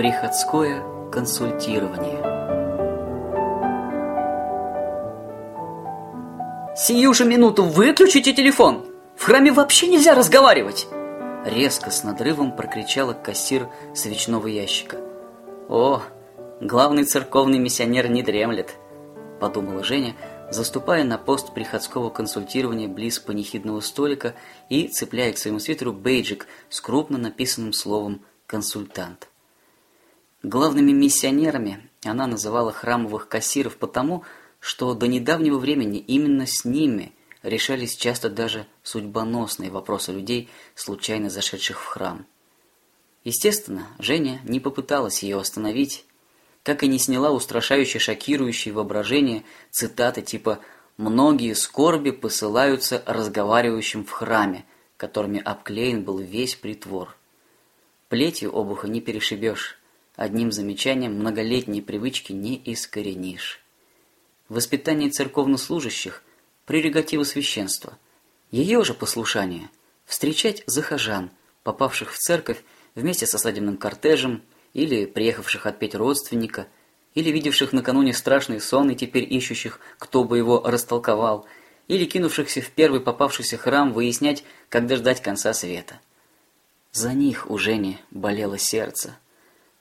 Приходское консультирование Сию же минуту выключите телефон! В храме вообще нельзя разговаривать!» Резко с надрывом прокричала кассир свечного ящика. «О, главный церковный миссионер не дремлет!» Подумала Женя, заступая на пост приходского консультирования близ панихидного столика и цепляя к своему свитеру бейджик с крупно написанным словом «консультант». Главными миссионерами она называла храмовых кассиров потому, что до недавнего времени именно с ними решались часто даже судьбоносные вопросы людей, случайно зашедших в храм. Естественно, Женя не попыталась ее остановить, как и не сняла устрашающе шокирующие воображение цитаты типа «Многие скорби посылаются разговаривающим в храме», которыми обклеен был весь притвор. Плетью обуха не перешибешь, одним замечанием многолетней привычки не искоренишь. Воспитание церковнослужащих – прерогатива священства. Ее же послушание – встречать захожан, попавших в церковь вместе со свадебным кортежем, или приехавших отпеть родственника, или видевших накануне страшный сон и теперь ищущих, кто бы его растолковал, или кинувшихся в первый попавшийся храм выяснять, когда ждать конца света. За них у Жени болело сердце.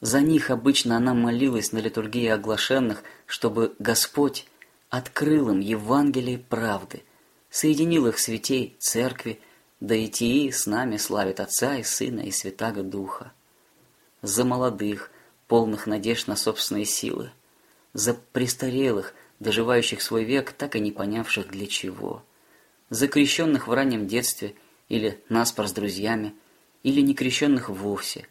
За них обычно она молилась на литургии оглашенных, чтобы Господь открыл им Евангелие правды, соединил их святей церкви, да и тии с нами славит Отца и Сына и Святаго Духа. За молодых, полных надежд на собственные силы, за престарелых, доживающих свой век, так и не понявших для чего, за крещенных в раннем детстве или наспор с друзьями, или не крещенных вовсе,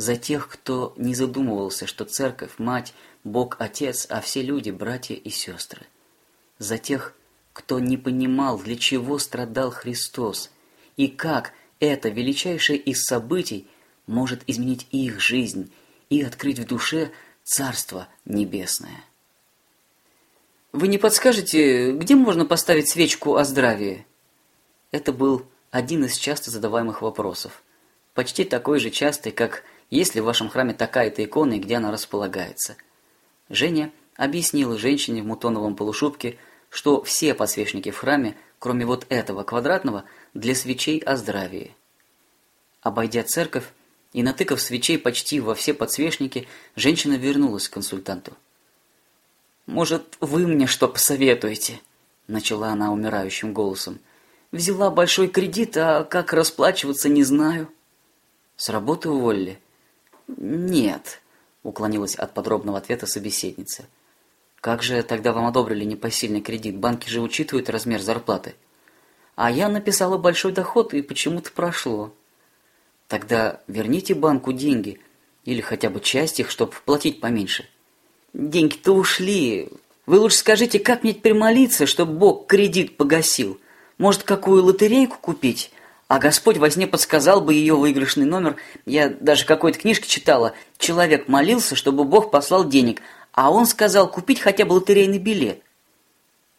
за тех, кто не задумывался, что церковь, мать – Бог Отец, а все люди братья и сестры. За тех, кто не понимал, для чего страдал Христос, и как это величайшее из событий может изменить их жизнь и открыть в душе Царство Небесное. Вы не подскажете, где можно поставить свечку о здравии? Это был один из часто задаваемых вопросов, почти такой же частый, как есть ли в вашем храме такая-то икона и где она располагается – Женя объяснила женщине в мутоновом полушубке, что все подсвечники в храме, кроме вот этого квадратного, для свечей о здравии. Обойдя церковь и натыкав свечей почти во все подсвечники, женщина вернулась к консультанту. «Может, вы мне что посоветуете?» – начала она умирающим голосом. «Взяла большой кредит, а как расплачиваться не знаю». «С работы уволили?» «Нет», уклонилась от подробного ответа собеседница. Как же тогда вам одобрили непосильный кредит? Банки же учитывают размер зарплаты. А я написала большой доход и почему-то прошло. Тогда верните банку деньги или хотя бы часть их, чтобы платить поменьше. Деньги-то ушли. Вы лучше скажите, как мне теперь молиться, чтобы Бог кредит погасил? Может, какую лотерейку купить? А Господь во сне подсказал бы ее выигрышный номер. Я даже какой-то книжке читала. Человек молился, чтобы Бог послал денег, а он сказал купить хотя бы лотерейный билет.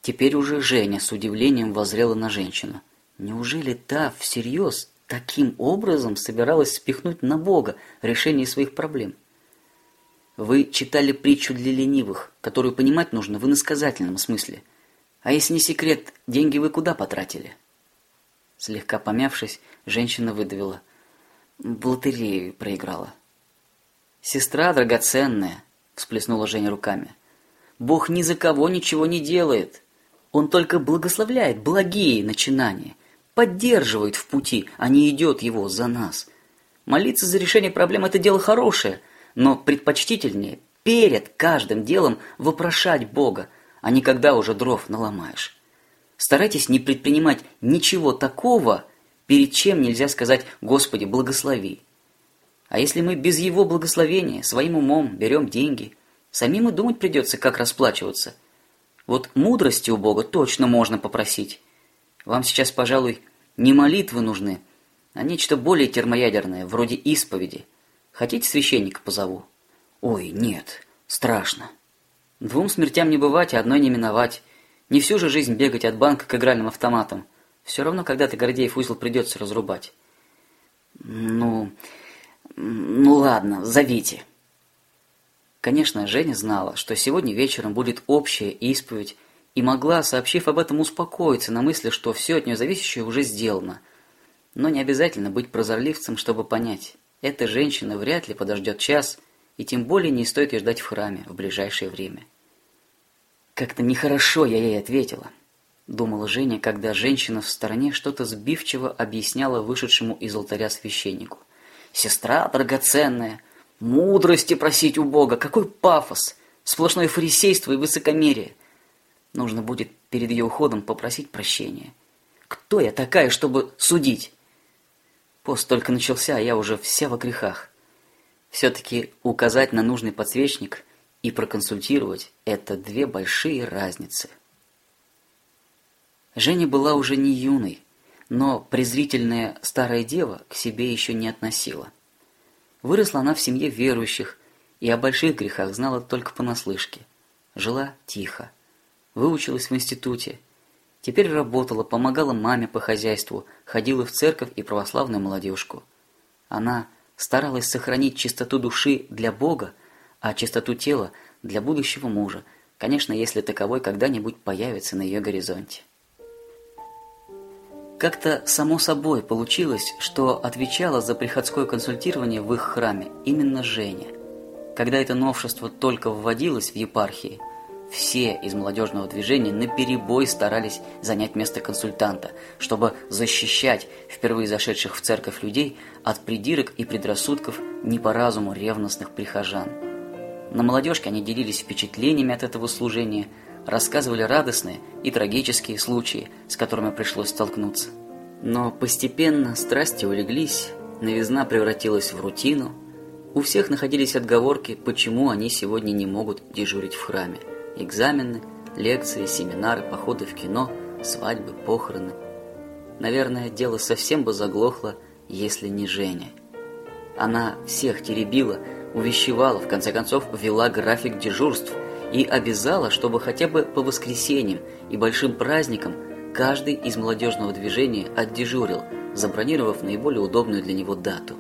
Теперь уже Женя с удивлением воззрела на женщину. Неужели та всерьез таким образом собиралась спихнуть на Бога решение своих проблем? Вы читали притчу для ленивых, которую понимать нужно в иносказательном смысле. А если не секрет, деньги вы куда потратили? Слегка помявшись, женщина выдавила. В лотерею проиграла. «Сестра драгоценная», — всплеснула Женя руками. «Бог ни за кого ничего не делает. Он только благословляет благие начинания, поддерживает в пути, а не идет его за нас. Молиться за решение проблем – это дело хорошее, но предпочтительнее перед каждым делом вопрошать Бога, а не когда уже дров наломаешь. Старайтесь не предпринимать ничего такого, перед чем нельзя сказать «Господи, благослови». А если мы без Его благословения, своим умом берем деньги, самим и думать придется, как расплачиваться. Вот мудрости у Бога точно можно попросить. Вам сейчас, пожалуй, не молитвы нужны, а нечто более термоядерное, вроде исповеди. Хотите священника позову? Ой, нет, страшно. Двум смертям не бывать, а одной не миновать. Не всю же жизнь бегать от банка к игральным автоматам. Все равно когда-то Гордеев узел придется разрубать. Ну, ну ладно, зовите. Конечно, Женя знала, что сегодня вечером будет общая исповедь, и могла, сообщив об этом, успокоиться на мысли, что все от нее зависящее уже сделано. Но не обязательно быть прозорливцем, чтобы понять, эта женщина вряд ли подождет час, и тем более не стоит ее ждать в храме в ближайшее время. Как-то нехорошо я ей ответила, думала Женя, когда женщина в стороне что-то сбивчиво объясняла вышедшему из алтаря священнику. Сестра драгоценная, мудрости просить у Бога, какой пафос, сплошное фарисейство и высокомерие. Нужно будет перед ее уходом попросить прощения. Кто я такая, чтобы судить? Пост только начался, а я уже вся во грехах. Все-таки указать на нужный подсвечник и проконсультировать – это две большие разницы. Женя была уже не юной, но презрительная старая дева к себе еще не относила. Выросла она в семье верующих и о больших грехах знала только понаслышке. Жила тихо выучилась в институте. Теперь работала, помогала маме по хозяйству, ходила в церковь и православную молодежку. Она старалась сохранить чистоту души для Бога, а чистоту тела для будущего мужа, конечно, если таковой когда-нибудь появится на ее горизонте. Как-то само собой получилось, что отвечала за приходское консультирование в их храме именно Женя. Когда это новшество только вводилось в епархии – все из молодежного движения наперебой старались занять место консультанта, чтобы защищать впервые зашедших в церковь людей от придирок и предрассудков не по разуму ревностных прихожан. На молодежке они делились впечатлениями от этого служения, рассказывали радостные и трагические случаи, с которыми пришлось столкнуться. Но постепенно страсти улеглись, новизна превратилась в рутину, у всех находились отговорки, почему они сегодня не могут дежурить в храме. Экзамены, лекции, семинары, походы в кино, свадьбы, похороны. Наверное, дело совсем бы заглохло, если не Женя. Она всех теребила, увещевала, в конце концов ввела график дежурств и обязала, чтобы хотя бы по воскресеньям и большим праздникам каждый из молодежного движения отдежурил, забронировав наиболее удобную для него дату.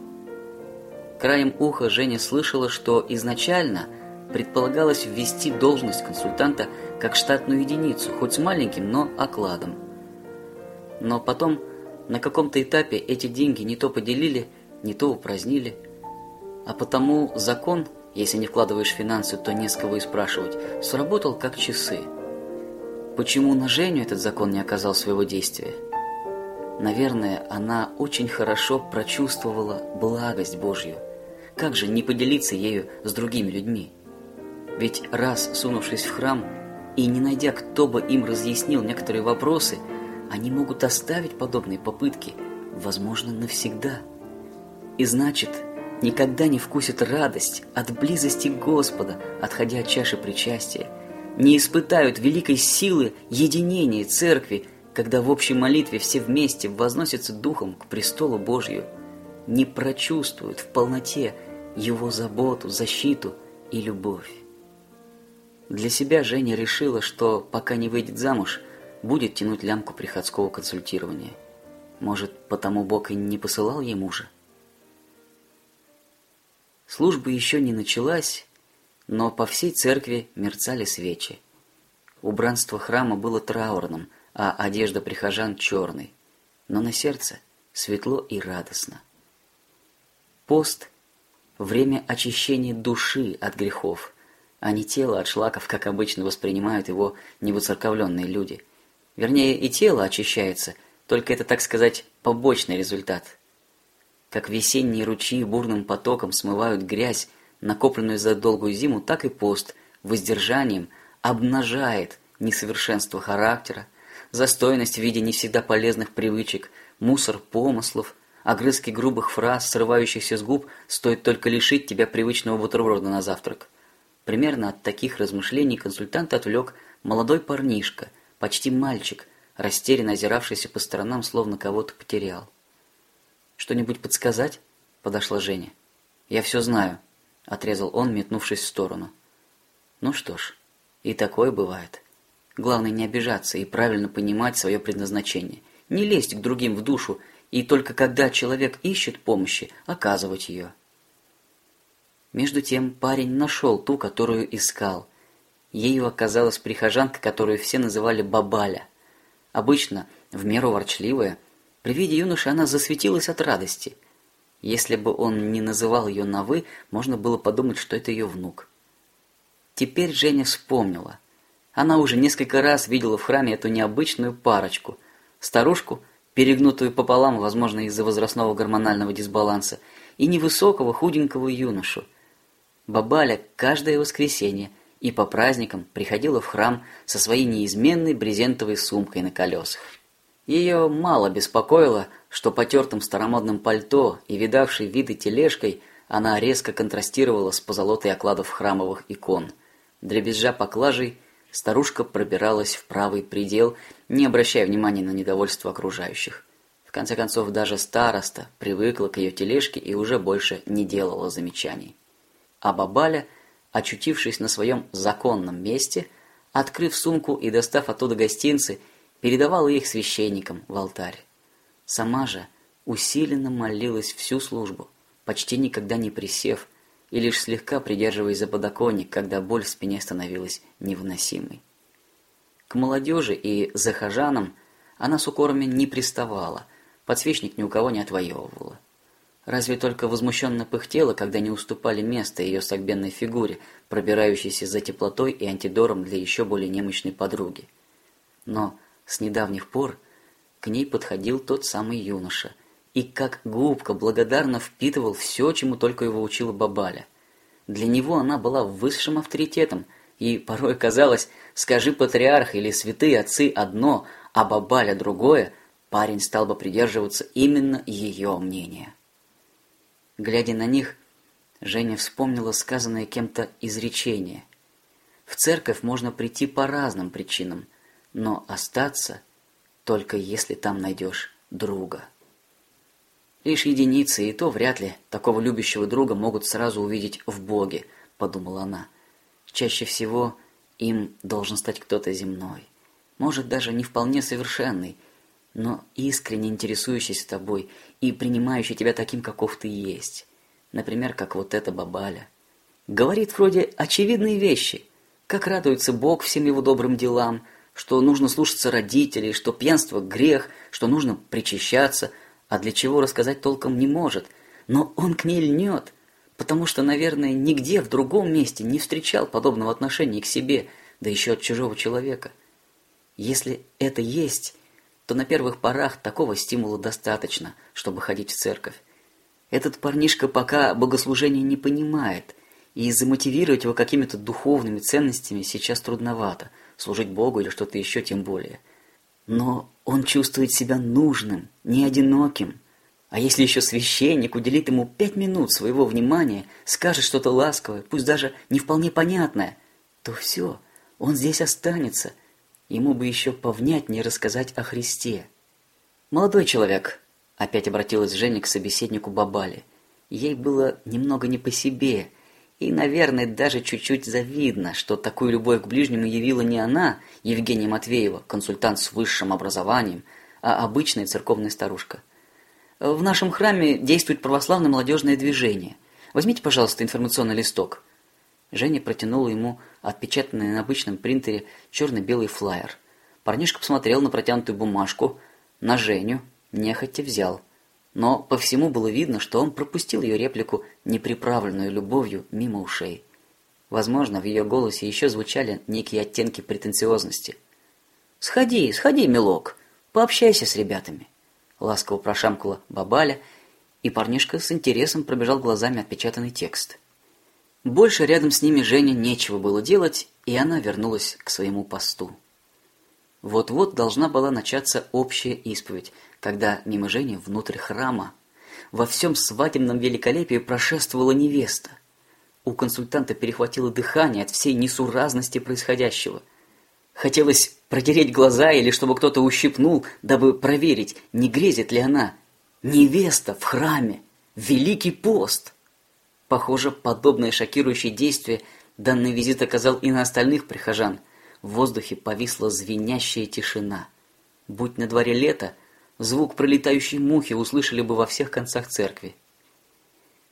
Краем уха Женя слышала, что изначально – предполагалось ввести должность консультанта как штатную единицу, хоть с маленьким, но окладом. Но потом на каком-то этапе эти деньги не то поделили, не то упразднили. А потому закон, если не вкладываешь финансы, то не с кого и спрашивать, сработал как часы. Почему на Женю этот закон не оказал своего действия? Наверное, она очень хорошо прочувствовала благость Божью. Как же не поделиться ею с другими людьми? Ведь раз сунувшись в храм и не найдя, кто бы им разъяснил некоторые вопросы, они могут оставить подобные попытки, возможно, навсегда. И значит, никогда не вкусят радость от близости Господа, отходя от чаши причастия, не испытают великой силы единения церкви, когда в общей молитве все вместе возносятся духом к престолу Божью, не прочувствуют в полноте его заботу, защиту и любовь. Для себя Женя решила, что пока не выйдет замуж, будет тянуть лямку приходского консультирования. Может, потому Бог и не посылал ей мужа? Служба еще не началась, но по всей церкви мерцали свечи. Убранство храма было траурным, а одежда прихожан черной, но на сердце светло и радостно. Пост – время очищения души от грехов – а не тело от шлаков, как обычно воспринимают его невыцерковленные люди. Вернее, и тело очищается, только это, так сказать, побочный результат. Как весенние ручьи бурным потоком смывают грязь, накопленную за долгую зиму, так и пост воздержанием обнажает несовершенство характера, застойность в виде не всегда полезных привычек, мусор помыслов, огрызки грубых фраз, срывающихся с губ, стоит только лишить тебя привычного бутерброда на завтрак. Примерно от таких размышлений консультант отвлек молодой парнишка, почти мальчик, растерянно озиравшийся по сторонам, словно кого-то потерял. «Что-нибудь подсказать?» – подошла Женя. «Я все знаю», – отрезал он, метнувшись в сторону. «Ну что ж, и такое бывает. Главное не обижаться и правильно понимать свое предназначение, не лезть к другим в душу и только когда человек ищет помощи, оказывать ее». Между тем парень нашел ту, которую искал. Ею оказалась прихожанка, которую все называли Бабаля. Обычно, в меру ворчливая, при виде юноши она засветилась от радости. Если бы он не называл ее на «вы», можно было подумать, что это ее внук. Теперь Женя вспомнила. Она уже несколько раз видела в храме эту необычную парочку. Старушку, перегнутую пополам, возможно, из-за возрастного гормонального дисбаланса, и невысокого худенького юношу. Бабаля каждое воскресенье и по праздникам приходила в храм со своей неизменной брезентовой сумкой на колесах. Ее мало беспокоило, что потертым старомодным пальто и видавшей виды тележкой она резко контрастировала с позолотой окладов храмовых икон. Дребезжа поклажей, старушка пробиралась в правый предел, не обращая внимания на недовольство окружающих. В конце концов, даже староста привыкла к ее тележке и уже больше не делала замечаний. А бабаля, очутившись на своем законном месте, открыв сумку и достав оттуда гостинцы, передавала их священникам в алтарь. Сама же усиленно молилась всю службу, почти никогда не присев и лишь слегка придерживаясь за подоконник, когда боль в спине становилась невыносимой. К молодежи и захожанам она с укорами не приставала, подсвечник ни у кого не отвоевывала. Разве только возмущенно пыхтела, когда не уступали место ее согбенной фигуре, пробирающейся за теплотой и антидором для еще более немощной подруги. Но с недавних пор к ней подходил тот самый юноша, и как губка благодарно впитывал все, чему только его учила Бабаля. Для него она была высшим авторитетом, и порой казалось, скажи патриарх или святые отцы одно, а Бабаля другое, парень стал бы придерживаться именно ее мнения. Глядя на них, Женя вспомнила сказанное кем-то изречение. В церковь можно прийти по разным причинам, но остаться только если там найдешь друга. Лишь единицы, и то вряд ли такого любящего друга могут сразу увидеть в Боге, подумала она. Чаще всего им должен стать кто-то земной, может даже не вполне совершенный, но искренне интересующийся тобой и принимающий тебя таким, каков ты есть. Например, как вот эта бабаля. Говорит вроде очевидные вещи, как радуется Бог всем его добрым делам, что нужно слушаться родителей, что пьянство грех, что нужно причащаться, а для чего рассказать толком не может. Но он к ней льнет, потому что, наверное, нигде в другом месте не встречал подобного отношения к себе, да еще от чужого человека. Если это есть, то на первых порах такого стимула достаточно, чтобы ходить в церковь. Этот парнишка пока богослужение не понимает, и замотивировать его какими-то духовными ценностями сейчас трудновато – служить Богу или что-то еще тем более. Но он чувствует себя нужным, не одиноким. А если еще священник уделит ему пять минут своего внимания, скажет что-то ласковое, пусть даже не вполне понятное, то все, он здесь останется. Ему бы еще повнятнее рассказать о Христе. Молодой человек, опять обратилась Женя к собеседнику Бабали. Ей было немного не по себе, и, наверное, даже чуть-чуть завидно, что такую любовь к ближнему явила не она, Евгения Матвеева, консультант с высшим образованием, а обычная церковная старушка. В нашем храме действует православное молодежное движение. Возьмите, пожалуйста, информационный листок. Женя протянула ему отпечатанный на обычном принтере черно-белый флаер. Парнишка посмотрел на протянутую бумажку, на Женю, нехотя взял – но по всему было видно, что он пропустил ее реплику, неприправленную любовью, мимо ушей. Возможно, в ее голосе еще звучали некие оттенки претенциозности. «Сходи, сходи, милок, пообщайся с ребятами», — ласково прошамкала Бабаля, и парнишка с интересом пробежал глазами отпечатанный текст. Больше рядом с ними Жене нечего было делать, и она вернулась к своему посту. Вот-вот должна была начаться общая исповедь, когда мимо Жени внутрь храма во всем свадебном великолепии прошествовала невеста. У консультанта перехватило дыхание от всей несуразности происходящего. Хотелось протереть глаза или чтобы кто-то ущипнул, дабы проверить, не грезит ли она. Невеста в храме, великий пост. Похоже, подобное шокирующее действие данный визит оказал и на остальных прихожан – в воздухе повисла звенящая тишина. Будь на дворе лето, звук пролетающей мухи услышали бы во всех концах церкви.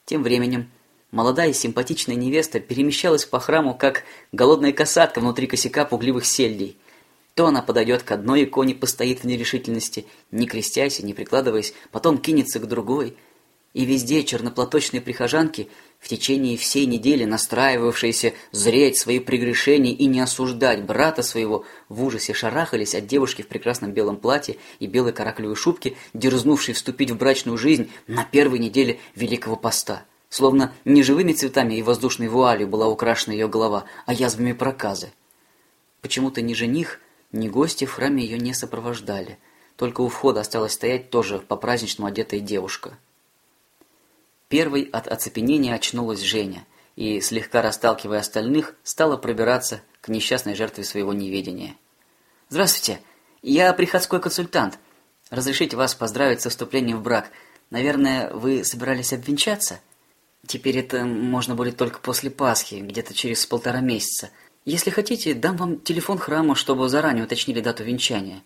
Тем временем Молодая симпатичная невеста перемещалась по храму, как голодная касатка внутри косяка пугливых сельдей. То она подойдет к одной иконе, постоит в нерешительности, не крестясь и не прикладываясь, потом кинется к другой. И везде черноплаточные прихожанки, в течение всей недели настраивавшиеся зреть свои прегрешения и не осуждать брата своего, в ужасе шарахались от девушки в прекрасном белом платье и белой каракулевой шубке, дерзнувшей вступить в брачную жизнь на первой неделе Великого Поста. Словно не живыми цветами и воздушной вуалью была украшена ее голова, а язвами проказы. Почему-то ни жених, ни гости в храме ее не сопровождали. Только у входа осталась стоять тоже по-праздничному одетая девушка. Первой от оцепенения очнулась Женя и, слегка расталкивая остальных, стала пробираться к несчастной жертве своего неведения. «Здравствуйте! Я приходской консультант. Разрешите вас поздравить со вступлением в брак. Наверное, вы собирались обвенчаться?» Теперь это можно будет только после Пасхи, где-то через полтора месяца. Если хотите, дам вам телефон храма, чтобы заранее уточнили дату венчания.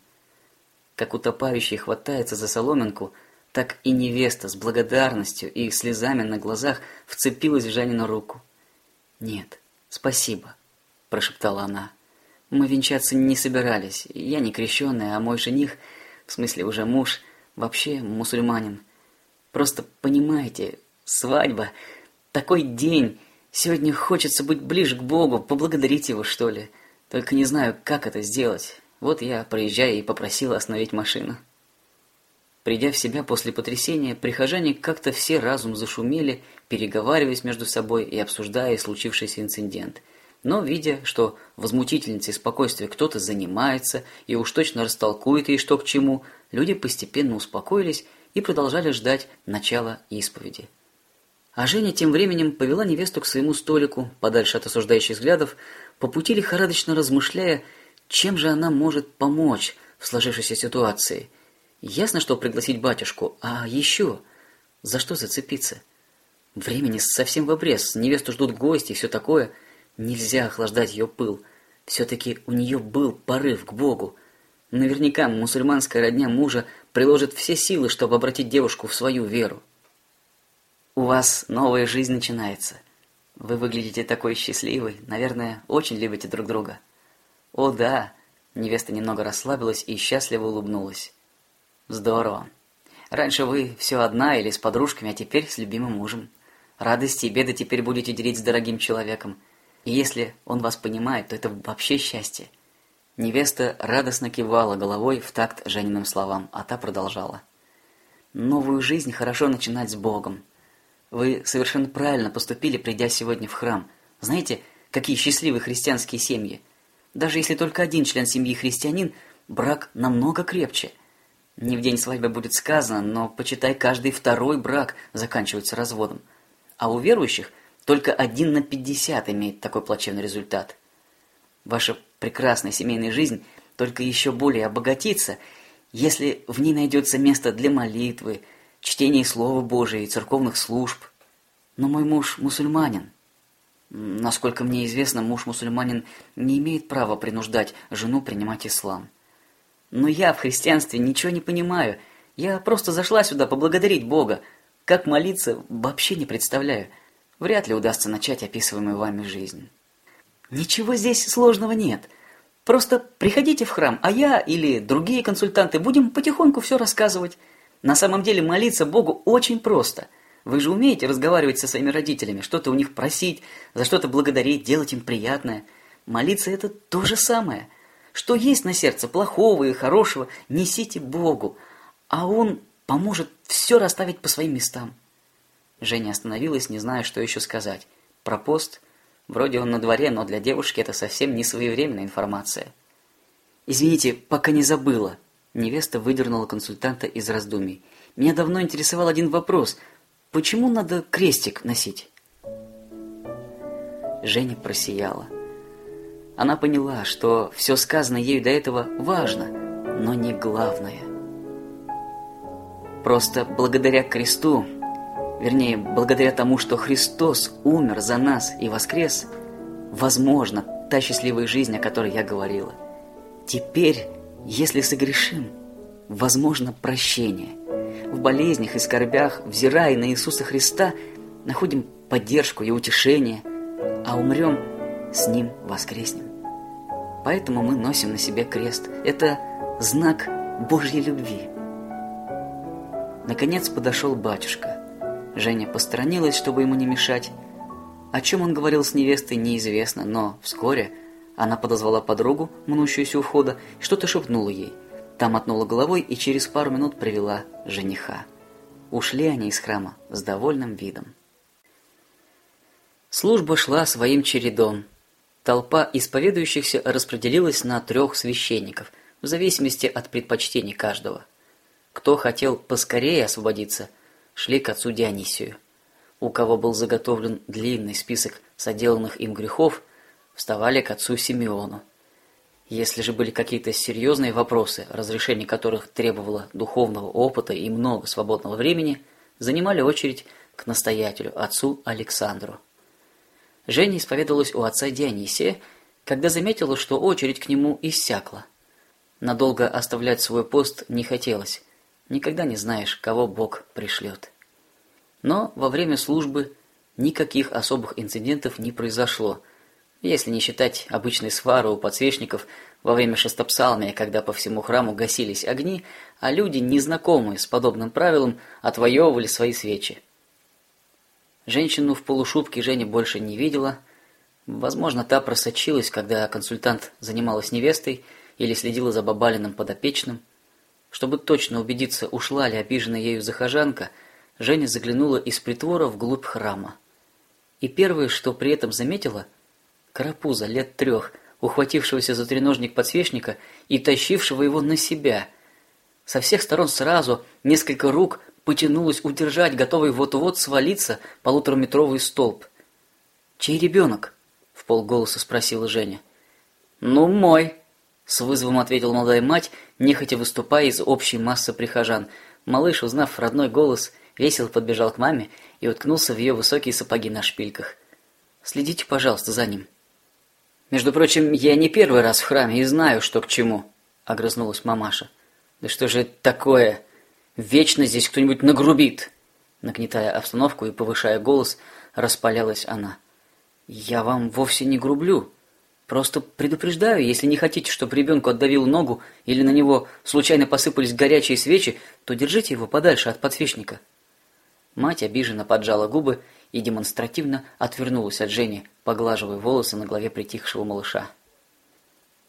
Как утопающий хватается за соломинку, так и невеста с благодарностью и слезами на глазах вцепилась в Жанину руку. «Нет, спасибо», – прошептала она. «Мы венчаться не собирались. Я не крещенная, а мой жених, в смысле уже муж, вообще мусульманин. Просто понимаете, Свадьба. Такой день. Сегодня хочется быть ближе к Богу, поблагодарить Его, что ли. Только не знаю, как это сделать. Вот я, проезжая, и попросила остановить машину. Придя в себя после потрясения, прихожане как-то все разум зашумели, переговариваясь между собой и обсуждая случившийся инцидент. Но, видя, что возмутительницей спокойствия кто-то занимается и уж точно растолкует ей что к чему, люди постепенно успокоились и продолжали ждать начала исповеди. А Женя тем временем повела невесту к своему столику, подальше от осуждающих взглядов, по пути лихорадочно размышляя, чем же она может помочь в сложившейся ситуации. Ясно, что пригласить батюшку, а еще за что зацепиться? Времени совсем в обрез, невесту ждут гости и все такое. Нельзя охлаждать ее пыл. Все-таки у нее был порыв к Богу. Наверняка мусульманская родня мужа приложит все силы, чтобы обратить девушку в свою веру. У вас новая жизнь начинается. Вы выглядите такой счастливой, наверное, очень любите друг друга. О да, невеста немного расслабилась и счастливо улыбнулась. Здорово. Раньше вы все одна или с подружками, а теперь с любимым мужем. Радости и беды теперь будете делить с дорогим человеком. И если он вас понимает, то это вообще счастье. Невеста радостно кивала головой в такт Жениным словам, а та продолжала. Новую жизнь хорошо начинать с Богом. Вы совершенно правильно поступили, придя сегодня в храм. Знаете, какие счастливые христианские семьи. Даже если только один член семьи христианин, брак намного крепче. Не в день свадьбы будет сказано, но почитай, каждый второй брак заканчивается разводом. А у верующих только один на пятьдесят имеет такой плачевный результат. Ваша прекрасная семейная жизнь только еще более обогатится, если в ней найдется место для молитвы, чтении Слова Божия и церковных служб. Но мой муж мусульманин. Насколько мне известно, муж-мусульманин не имеет права принуждать жену принимать ислам. Но я в христианстве ничего не понимаю. Я просто зашла сюда поблагодарить Бога. Как молиться, вообще не представляю. Вряд ли удастся начать описываемую вами жизнь. Ничего здесь сложного нет. Просто приходите в храм, а я или другие консультанты будем потихоньку все рассказывать. На самом деле молиться Богу очень просто. Вы же умеете разговаривать со своими родителями, что-то у них просить, за что-то благодарить, делать им приятное. Молиться это то же самое. Что есть на сердце плохого и хорошего, несите Богу, а Он поможет все расставить по своим местам. Женя остановилась, не зная, что еще сказать. Про пост? Вроде он на дворе, но для девушки это совсем не своевременная информация. Извините, пока не забыла. Невеста выдернула консультанта из раздумий. Меня давно интересовал один вопрос. Почему надо крестик носить? Женя просияла. Она поняла, что все сказанное ею до этого важно, но не главное. Просто благодаря кресту, вернее, благодаря тому, что Христос умер за нас и воскрес, возможно та счастливая жизнь, о которой я говорила. Теперь если согрешим, возможно прощение. В болезнях и скорбях, взирая на Иисуса Христа, находим поддержку и утешение, а умрем, с ним воскреснем. Поэтому мы носим на себе крест. Это знак Божьей любви. Наконец подошел батюшка. Женя посторонилась, чтобы ему не мешать. О чем он говорил с невестой, неизвестно, но вскоре она подозвала подругу, мнущуюся у входа, что-то шепнула ей. Та мотнула головой и через пару минут привела жениха. Ушли они из храма с довольным видом. Служба шла своим чередом. Толпа исповедующихся распределилась на трех священников, в зависимости от предпочтений каждого. Кто хотел поскорее освободиться, шли к отцу Дионисию. У кого был заготовлен длинный список соделанных им грехов, вставали к отцу Симеону. Если же были какие-то серьезные вопросы, разрешение которых требовало духовного опыта и много свободного времени, занимали очередь к настоятелю, отцу Александру. Женя исповедовалась у отца Дионисия, когда заметила, что очередь к нему иссякла. Надолго оставлять свой пост не хотелось. Никогда не знаешь, кого Бог пришлет. Но во время службы никаких особых инцидентов не произошло – если не считать обычной свары у подсвечников во время шестопсалмия, когда по всему храму гасились огни, а люди, незнакомые с подобным правилом, отвоевывали свои свечи. Женщину в полушубке Женя больше не видела. Возможно, та просочилась, когда консультант занималась невестой или следила за бабалиным подопечным. Чтобы точно убедиться, ушла ли обиженная ею захожанка, Женя заглянула из притвора вглубь храма. И первое, что при этом заметила – Карапуза лет трех, ухватившегося за треножник подсвечника и тащившего его на себя. Со всех сторон сразу несколько рук потянулось удержать, готовый вот-вот свалиться полутораметровый столб. «Чей ребенок?» — в полголоса спросила Женя. «Ну, мой!» — с вызовом ответила молодая мать, нехотя выступая из общей массы прихожан. Малыш, узнав родной голос, весело подбежал к маме и уткнулся в ее высокие сапоги на шпильках. «Следите, пожалуйста, за ним». Между прочим, я не первый раз в храме и знаю, что к чему, огрызнулась мамаша. Да что же это такое? Вечно здесь кто-нибудь нагрубит. Нагнетая обстановку и повышая голос, распалялась она. Я вам вовсе не грублю. Просто предупреждаю, если не хотите, чтобы ребенку отдавил ногу или на него случайно посыпались горячие свечи, то держите его подальше от подсвечника. Мать обиженно поджала губы и демонстративно отвернулась от Жени, поглаживая волосы на голове притихшего малыша.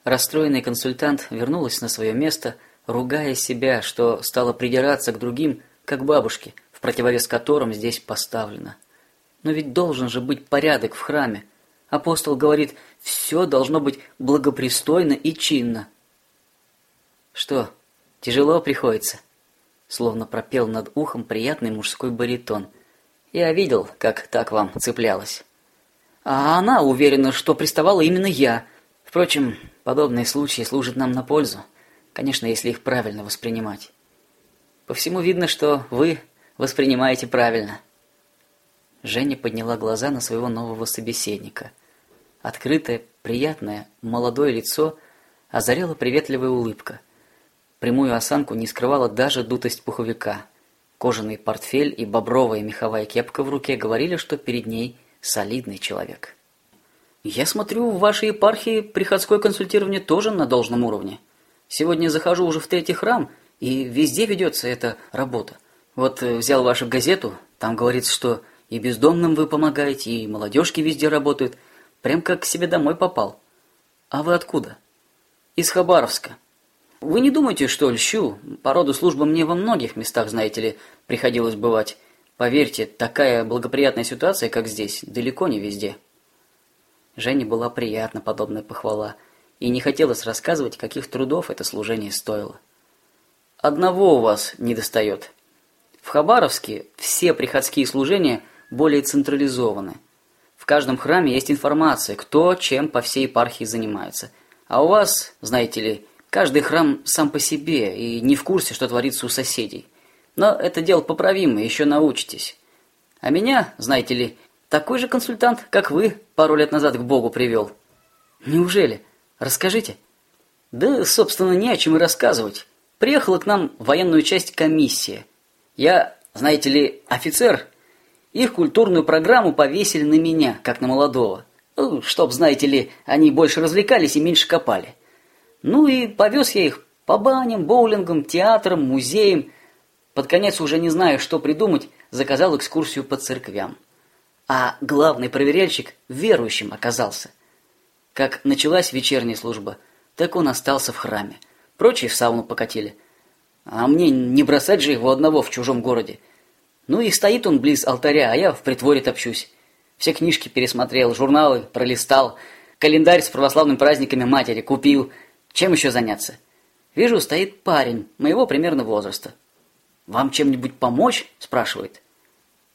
Расстроенный консультант вернулась на свое место, ругая себя, что стала придираться к другим, как бабушке, в противовес которым здесь поставлено. Но ведь должен же быть порядок в храме. Апостол говорит, все должно быть благопристойно и чинно. Что, тяжело приходится? Словно пропел над ухом приятный мужской баритон – я видел, как так вам цеплялась. А она уверена, что приставала именно я. Впрочем, подобные случаи служат нам на пользу. Конечно, если их правильно воспринимать. По всему видно, что вы воспринимаете правильно. Женя подняла глаза на своего нового собеседника. Открытое, приятное, молодое лицо озарила приветливая улыбка. Прямую осанку не скрывала даже дутость пуховика. Кожаный портфель и бобровая меховая кепка в руке говорили, что перед ней солидный человек. Я смотрю, в вашей епархии приходское консультирование тоже на должном уровне. Сегодня захожу уже в третий храм, и везде ведется эта работа. Вот э, взял вашу газету, там говорится, что и бездомным вы помогаете, и молодежки везде работают. Прям как к себе домой попал. А вы откуда? Из Хабаровска. Вы не думайте, что льщу. По роду службы мне во многих местах, знаете ли, приходилось бывать. Поверьте, такая благоприятная ситуация, как здесь, далеко не везде. Жене была приятна подобная похвала, и не хотелось рассказывать, каких трудов это служение стоило. Одного у вас недостает. В Хабаровске все приходские служения более централизованы. В каждом храме есть информация, кто чем по всей епархии занимается. А у вас, знаете ли, Каждый храм сам по себе и не в курсе, что творится у соседей. Но это дело поправимо, еще научитесь. А меня, знаете ли, такой же консультант, как вы, пару лет назад к Богу привел. Неужели? Расскажите. Да, собственно, не о чем и рассказывать. Приехала к нам в военную часть комиссия. Я, знаете ли, офицер, Их культурную программу повесили на меня, как на молодого. Ну, чтоб, знаете ли, они больше развлекались и меньше копали. Ну и повез я их по баням, боулингам, театрам, музеям. Под конец, уже не зная, что придумать, заказал экскурсию по церквям. А главный проверяльщик верующим оказался. Как началась вечерняя служба, так он остался в храме. Прочие в сауну покатили. А мне не бросать же его одного в чужом городе. Ну и стоит он близ алтаря, а я в притворе топчусь. Все книжки пересмотрел, журналы пролистал, календарь с православными праздниками матери купил. Чем еще заняться? Вижу, стоит парень, моего примерно возраста. «Вам чем-нибудь помочь?» – спрашивает.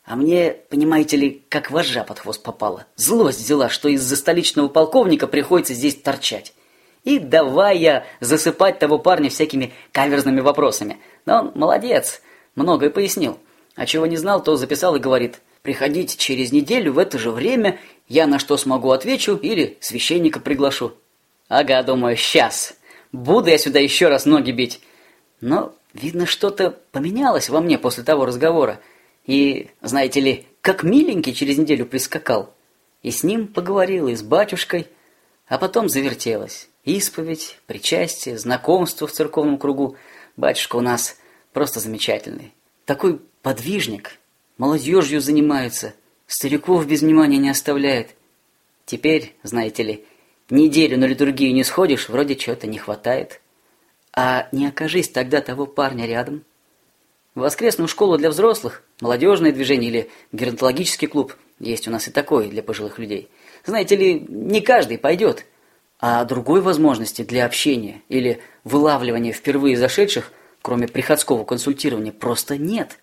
А мне, понимаете ли, как вожжа под хвост попала. Злость взяла, что из-за столичного полковника приходится здесь торчать. И давай я засыпать того парня всякими каверзными вопросами. Но он молодец, многое пояснил. А чего не знал, то записал и говорит, приходите через неделю в это же время, я на что смогу отвечу или священника приглашу. Ага, думаю, сейчас. Буду я сюда еще раз ноги бить. Но, видно, что-то поменялось во мне после того разговора. И, знаете ли, как миленький через неделю прискакал. И с ним поговорил, и с батюшкой, а потом завертелось. Исповедь, причастие, знакомство в церковном кругу. Батюшка у нас просто замечательный. Такой подвижник, молодежью занимается, стариков без внимания не оставляет. Теперь, знаете ли, неделю на литургию не сходишь, вроде чего-то не хватает. А не окажись тогда того парня рядом. В воскресную школу для взрослых молодежное движение или геронтологический клуб. Есть у нас и такой для пожилых людей. Знаете ли, не каждый пойдет. А другой возможности для общения или вылавливания впервые зашедших, кроме приходского консультирования, просто нет.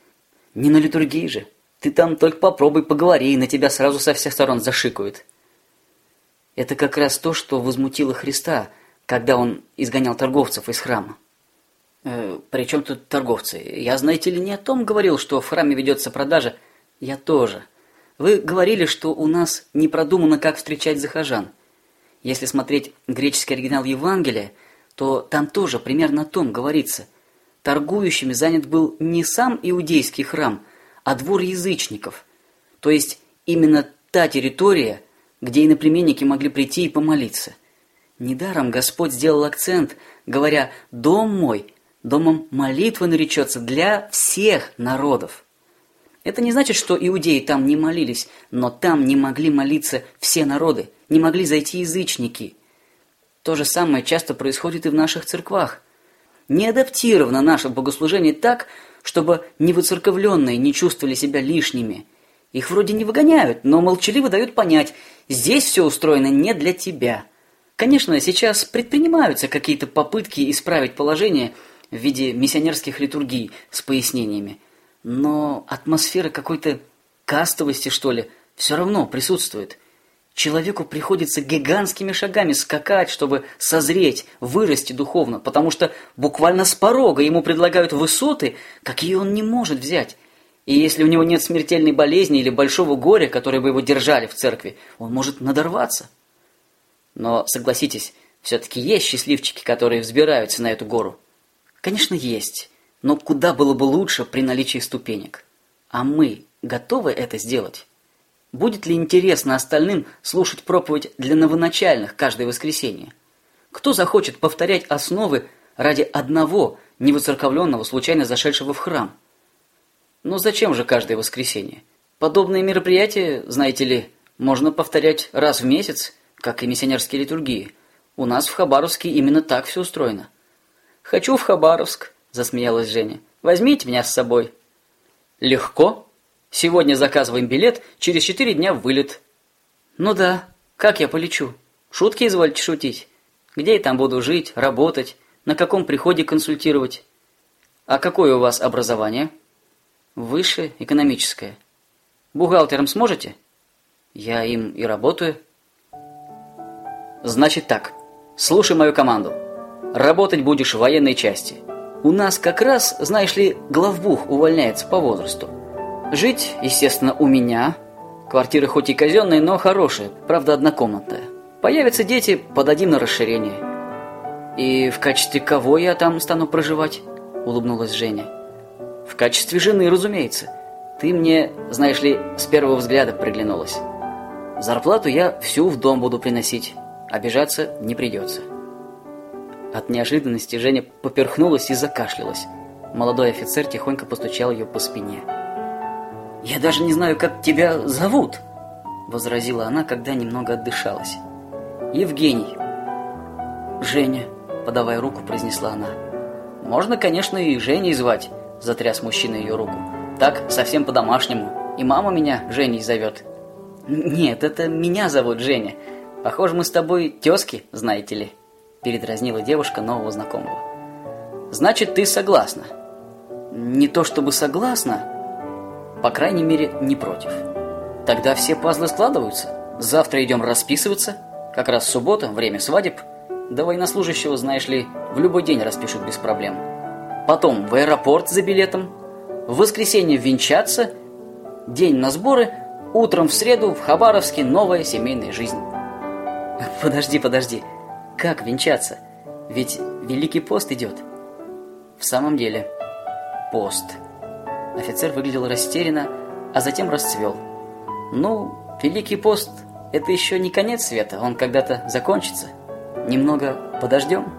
Не на литургии же. Ты там только попробуй поговори, и на тебя сразу со всех сторон зашикают. Это как раз то, что возмутило Христа, когда он изгонял торговцев из храма. Э, «При чем тут торговцы? Я, знаете ли, не о том говорил, что в храме ведется продажа. Я тоже. Вы говорили, что у нас не продумано, как встречать захожан. Если смотреть греческий оригинал Евангелия, то там тоже примерно о том говорится. Торгующими занят был не сам иудейский храм, а двор язычников. То есть именно та территория, где иноплеменники могли прийти и помолиться. Недаром Господь сделал акцент, говоря «Дом мой домом молитвы наречется для всех народов. Это не значит, что иудеи там не молились, но там не могли молиться все народы, не могли зайти язычники. То же самое часто происходит и в наших церквах. Не адаптировано наше богослужение так, чтобы невыцерковленные не чувствовали себя лишними. Их вроде не выгоняют, но молчаливо дают понять, здесь все устроено не для тебя. Конечно, сейчас предпринимаются какие-то попытки исправить положение – в виде миссионерских литургий с пояснениями. Но атмосфера какой-то кастовости, что ли, все равно присутствует. Человеку приходится гигантскими шагами скакать, чтобы созреть, вырасти духовно, потому что буквально с порога ему предлагают высоты, какие он не может взять. И если у него нет смертельной болезни или большого горя, которые бы его держали в церкви, он может надорваться. Но, согласитесь, все-таки есть счастливчики, которые взбираются на эту гору. Конечно, есть, но куда было бы лучше при наличии ступенек? А мы готовы это сделать? Будет ли интересно остальным слушать проповедь для новоначальных каждое воскресенье? Кто захочет повторять основы ради одного невыцерковленного, случайно зашедшего в храм? Но зачем же каждое воскресенье? Подобные мероприятия, знаете ли, можно повторять раз в месяц, как и миссионерские литургии. У нас в Хабаровске именно так все устроено. «Хочу в Хабаровск», – засмеялась Женя. «Возьмите меня с собой». «Легко. Сегодня заказываем билет, через четыре дня вылет». «Ну да, как я полечу? Шутки извольте шутить. Где я там буду жить, работать, на каком приходе консультировать? А какое у вас образование?» «Высшее, экономическое. Бухгалтером сможете?» «Я им и работаю». «Значит так, слушай мою команду». Работать будешь в военной части. У нас как раз, знаешь ли, главбух увольняется по возрасту. Жить, естественно, у меня. Квартира хоть и казенная, но хорошая, правда однокомнатная. Появятся дети, подадим на расширение. И в качестве кого я там стану проживать? Улыбнулась Женя. В качестве жены, разумеется. Ты мне, знаешь ли, с первого взгляда приглянулась. Зарплату я всю в дом буду приносить. Обижаться не придется. От неожиданности Женя поперхнулась и закашлялась. Молодой офицер тихонько постучал ее по спине. «Я даже не знаю, как тебя зовут», — возразила она, когда немного отдышалась. «Евгений». «Женя», — подавая руку, произнесла она. «Можно, конечно, и Женей звать», — затряс мужчина ее руку. «Так, совсем по-домашнему. И мама меня Женей зовет». «Нет, это меня зовут Женя. Похоже, мы с тобой тезки, знаете ли», — передразнила девушка нового знакомого. «Значит, ты согласна?» «Не то чтобы согласна, по крайней мере, не против. Тогда все пазлы складываются. Завтра идем расписываться. Как раз суббота, время свадеб. До военнослужащего, знаешь ли, в любой день распишут без проблем. Потом в аэропорт за билетом. В воскресенье венчаться. День на сборы. Утром в среду в Хабаровске новая семейная жизнь. Подожди, подожди. Как венчаться? Ведь Великий пост идет. В самом деле, пост. Офицер выглядел растерянно, а затем расцвел. Ну, Великий пост – это еще не конец света, он когда-то закончится. Немного подождем.